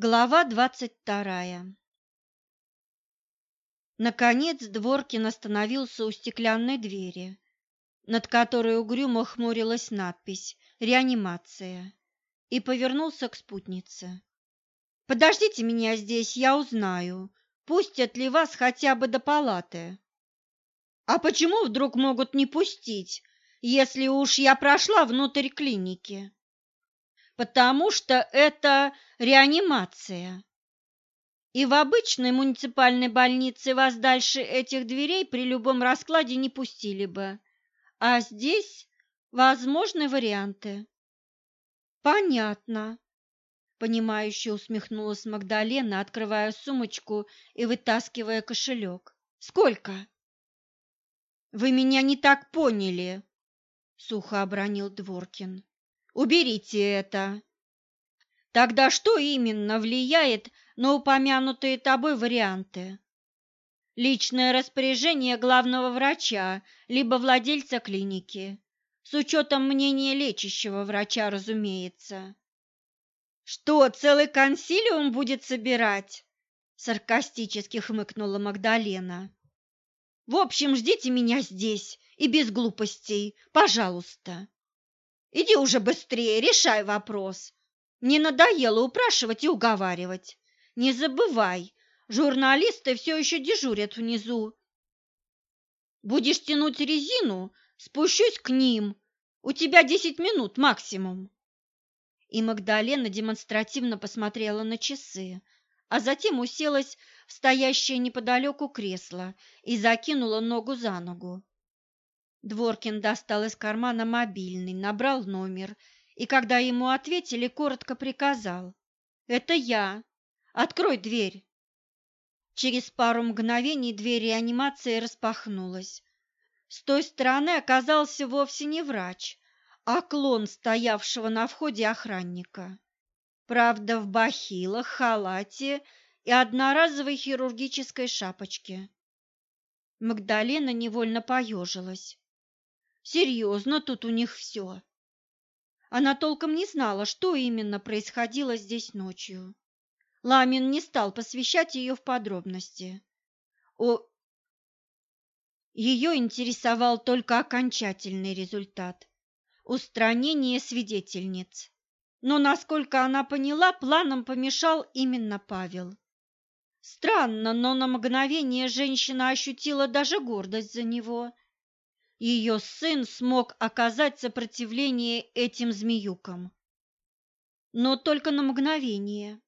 Глава двадцать вторая Наконец Дворкин остановился у стеклянной двери, над которой угрюмо хмурилась надпись «Реанимация», и повернулся к спутнице. «Подождите меня здесь, я узнаю, пустят ли вас хотя бы до палаты». «А почему вдруг могут не пустить, если уж я прошла внутрь клиники?» «Потому что это реанимация. И в обычной муниципальной больнице вас дальше этих дверей при любом раскладе не пустили бы. А здесь возможны варианты. Понятно. Понимающе усмехнулась Магдалена, открывая сумочку и вытаскивая кошелек. Сколько? Вы меня не так поняли, сухо обронил Дворкин. Уберите это. Тогда что именно влияет на упомянутые тобой варианты? Личное распоряжение главного врача либо владельца клиники, с учетом мнения лечащего врача, разумеется. Что, целый консилиум будет собирать? Саркастически хмыкнула Магдалена. В общем, ждите меня здесь и без глупостей, пожалуйста. Иди уже быстрее, решай вопрос. Мне надоело упрашивать и уговаривать. Не забывай, журналисты все еще дежурят внизу. Будешь тянуть резину, спущусь к ним. У тебя десять минут максимум. И Магдалена демонстративно посмотрела на часы, а затем уселась в стоящее неподалеку кресло и закинула ногу за ногу. Дворкин достал из кармана мобильный, набрал номер и, когда ему ответили, коротко приказал. «Это я. Открой дверь». Через пару мгновений дверь реанимации распахнулась. С той стороны оказался вовсе не врач, а клон стоявшего на входе охранника. Правда, в бахилах, халате и одноразовой хирургической шапочке. Магдалена невольно поежилась. Серьезно, тут у них все. Она толком не знала, что именно происходило здесь ночью. Ламин не стал посвящать ее в подробности. О... Ее интересовал только окончательный результат – устранение свидетельниц. Но, насколько она поняла, планом помешал именно Павел. Странно, но на мгновение женщина ощутила даже гордость за него – ее сын смог оказать сопротивление этим змеюкам. Но только на мгновение,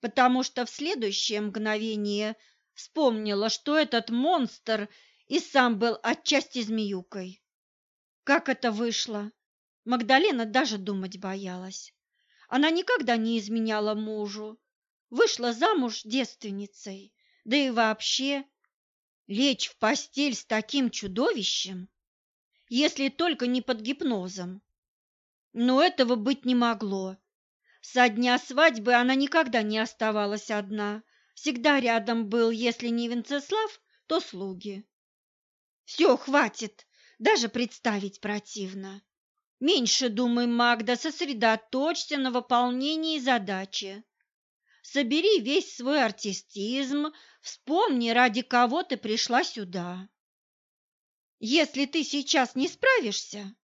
потому что в следующее мгновение вспомнила, что этот монстр и сам был отчасти змеюкой. Как это вышло? Магдалена даже думать боялась. Она никогда не изменяла мужу, вышла замуж девственницей, да и вообще Лечь в постель с таким чудовищем, если только не под гипнозом. Но этого быть не могло. Со дня свадьбы она никогда не оставалась одна. Всегда рядом был, если не Венцеслав, то слуги. Все, хватит, даже представить противно. Меньше думай, Магда, сосредоточься на выполнении задачи. Собери весь свой артистизм, вспомни, ради кого ты пришла сюда. Если ты сейчас не справишься,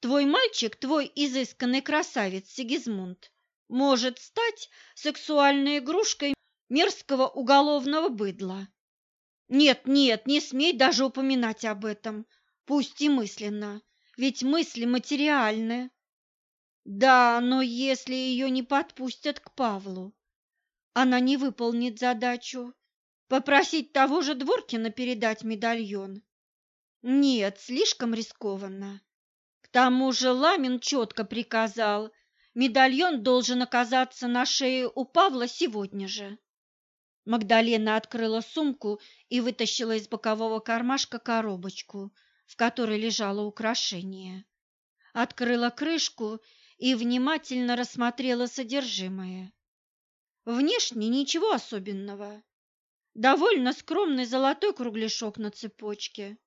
твой мальчик, твой изысканный красавец Сигизмунд, может стать сексуальной игрушкой мерзкого уголовного быдла. Нет, нет, не смей даже упоминать об этом, пусть и мысленно, ведь мысли материальны. Да, но если ее не подпустят к Павлу, она не выполнит задачу. Попросить того же Дворкина передать медальон? Нет, слишком рискованно. К тому же Ламин четко приказал, медальон должен оказаться на шее у Павла сегодня же. Магдалена открыла сумку и вытащила из бокового кармашка коробочку, в которой лежало украшение. Открыла крышку и внимательно рассмотрела содержимое. Внешне ничего особенного. Довольно скромный золотой кругляшок на цепочке.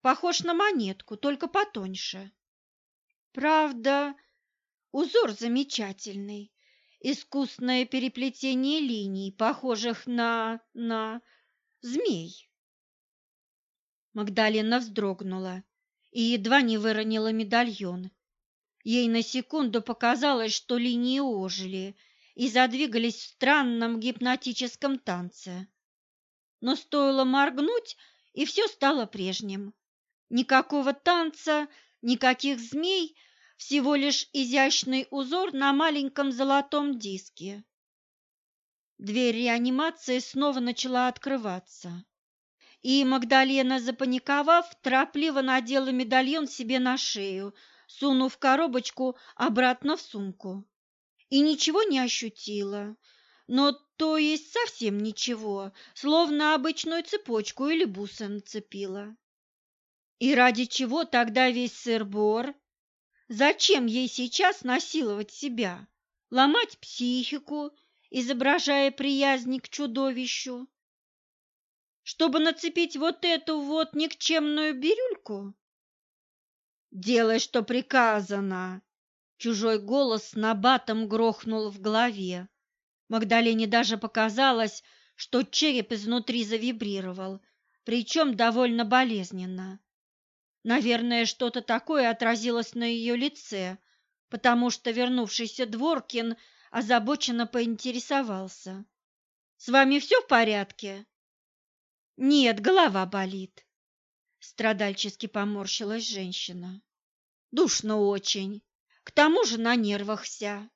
Похож на монетку, только потоньше. Правда, узор замечательный искусное переплетение линий, похожих на... на... змей. Магдалина вздрогнула и едва не выронила медальон. Ей на секунду показалось, что линии ожили и задвигались в странном гипнотическом танце. Но стоило моргнуть, и все стало прежним. Никакого танца, никаких змей, всего лишь изящный узор на маленьком золотом диске. Дверь реанимации снова начала открываться. И Магдалена, запаниковав, торопливо надела медальон себе на шею, сунув коробочку обратно в сумку. И ничего не ощутила, но то есть совсем ничего, словно обычную цепочку или бусы нацепила. И ради чего тогда весь сыр-бор? Зачем ей сейчас насиловать себя, ломать психику, изображая приязнь к чудовищу? Чтобы нацепить вот эту вот никчемную бирюльку? Делай, что приказано. Чужой голос набатом грохнул в голове. Магдалене даже показалось, что череп изнутри завибрировал, причем довольно болезненно. Наверное, что-то такое отразилось на ее лице, потому что вернувшийся Дворкин озабоченно поинтересовался. «С вами все в порядке?» «Нет, голова болит», — страдальчески поморщилась женщина. «Душно очень, к тому же на нервах вся.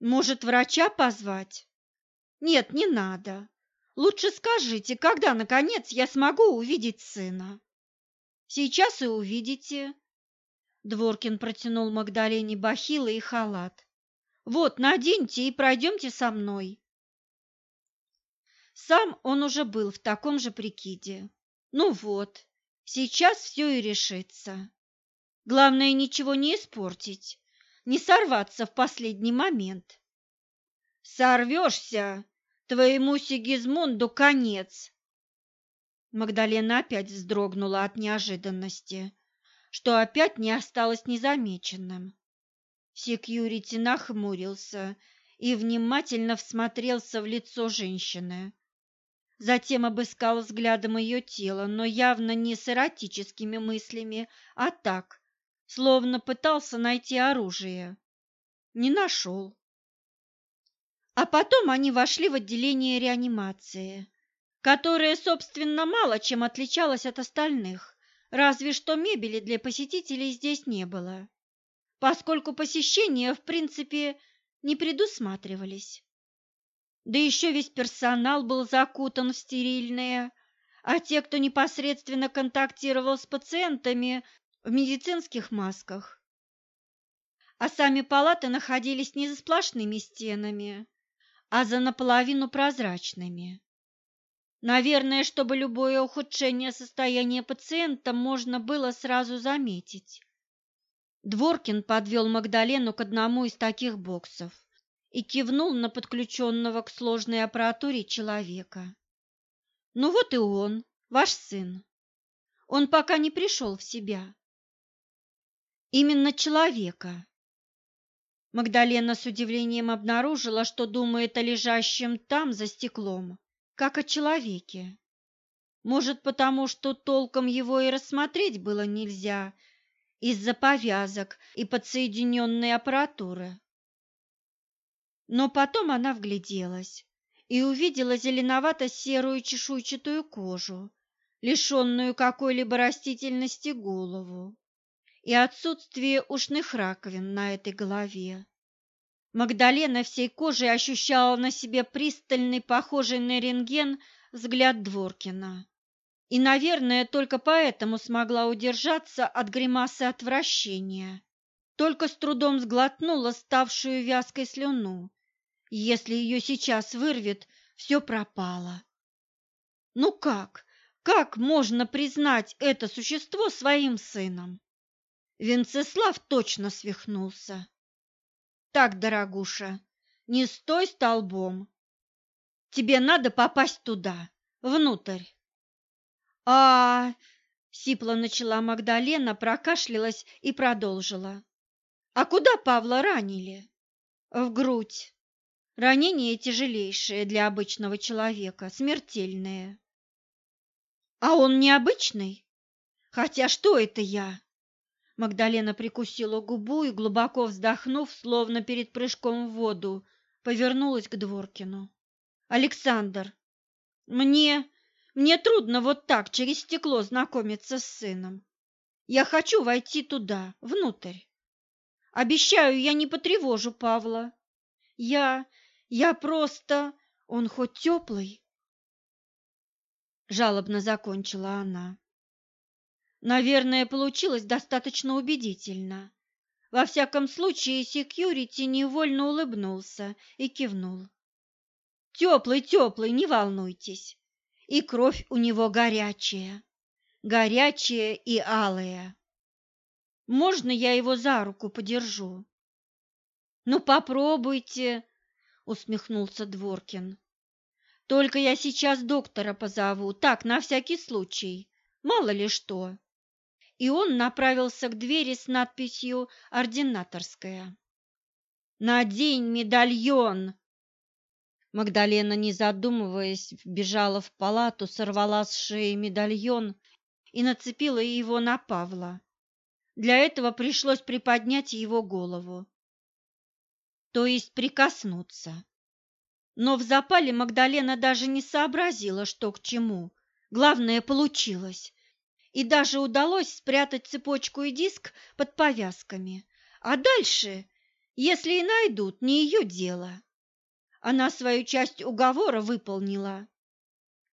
Может, врача позвать? Нет, не надо. Лучше скажите, когда, наконец, я смогу увидеть сына? Сейчас и увидите. Дворкин протянул Магдалене бахилы и халат. Вот, наденьте и пройдемте со мной. Сам он уже был в таком же прикиде. Ну вот, сейчас все и решится. Главное, ничего не испортить не сорваться в последний момент. Сорвешься, твоему Сигизмунду конец. Магдалена опять вздрогнула от неожиданности, что опять не осталось незамеченным. Секьюрити нахмурился и внимательно всмотрелся в лицо женщины. Затем обыскал взглядом ее тело, но явно не с эротическими мыслями, а так, словно пытался найти оружие. Не нашел. А потом они вошли в отделение реанимации, которое, собственно, мало чем отличалось от остальных, разве что мебели для посетителей здесь не было, поскольку посещения, в принципе, не предусматривались. Да еще весь персонал был закутан в стерильное, а те, кто непосредственно контактировал с пациентами, в медицинских масках. А сами палаты находились не за сплошными стенами, а за наполовину прозрачными. Наверное, чтобы любое ухудшение состояния пациента можно было сразу заметить. Дворкин подвел Магдалену к одному из таких боксов и кивнул на подключенного к сложной аппаратуре человека. «Ну вот и он, ваш сын. Он пока не пришел в себя именно человека. Магдалена с удивлением обнаружила, что думает о лежащем там за стеклом, как о человеке. Может, потому что толком его и рассмотреть было нельзя из-за повязок и подсоединенной аппаратуры. Но потом она вгляделась и увидела зеленовато-серую чешуйчатую кожу, лишенную какой-либо растительности голову и отсутствие ушных раковин на этой голове. Магдалена всей кожей ощущала на себе пристальный, похожий на рентген, взгляд Дворкина. И, наверное, только поэтому смогла удержаться от гримасы отвращения. Только с трудом сглотнула ставшую вязкой слюну. Если ее сейчас вырвет, все пропало. Ну как? Как можно признать это существо своим сыном? Венцеслав точно свихнулся. Так, дорогуша, не стой столбом. Тебе надо попасть туда, внутрь. А, -а, -а сипло начала Магдалена, прокашлялась и продолжила. А куда Павла ранили? В грудь. Ранение тяжелейшее для обычного человека, смертельное. А он необычный? Хотя что это я? Магдалена прикусила губу и, глубоко вздохнув, словно перед прыжком в воду, повернулась к Дворкину. «Александр, мне... мне трудно вот так через стекло знакомиться с сыном. Я хочу войти туда, внутрь. Обещаю, я не потревожу Павла. Я... я просто... он хоть теплый?» Жалобно закончила она. Наверное, получилось достаточно убедительно. Во всяком случае, секьюрити невольно улыбнулся и кивнул. Теплый, теплый, не волнуйтесь. И кровь у него горячая, горячая и алая. Можно я его за руку подержу? Ну, попробуйте, усмехнулся Дворкин. Только я сейчас доктора позову, так, на всякий случай, мало ли что и он направился к двери с надписью «Ординаторская». «Надень медальон!» Магдалена, не задумываясь, вбежала в палату, сорвала с шеи медальон и нацепила его на Павла. Для этого пришлось приподнять его голову, то есть прикоснуться. Но в запале Магдалена даже не сообразила, что к чему. Главное, получилось и даже удалось спрятать цепочку и диск под повязками. А дальше, если и найдут, не ее дело. Она свою часть уговора выполнила.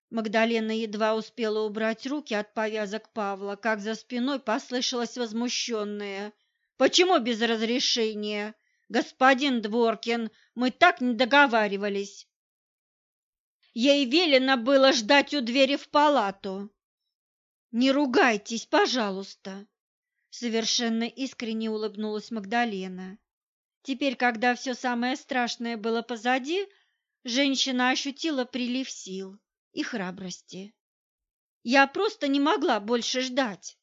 Магдалена едва успела убрать руки от повязок Павла, как за спиной послышалось возмущенное. «Почему без разрешения? Господин Дворкин, мы так не договаривались!» Ей велено было ждать у двери в палату. Не ругайтесь, пожалуйста, совершенно искренне улыбнулась Магдалена. Теперь, когда все самое страшное было позади, женщина ощутила прилив сил и храбрости. Я просто не могла больше ждать.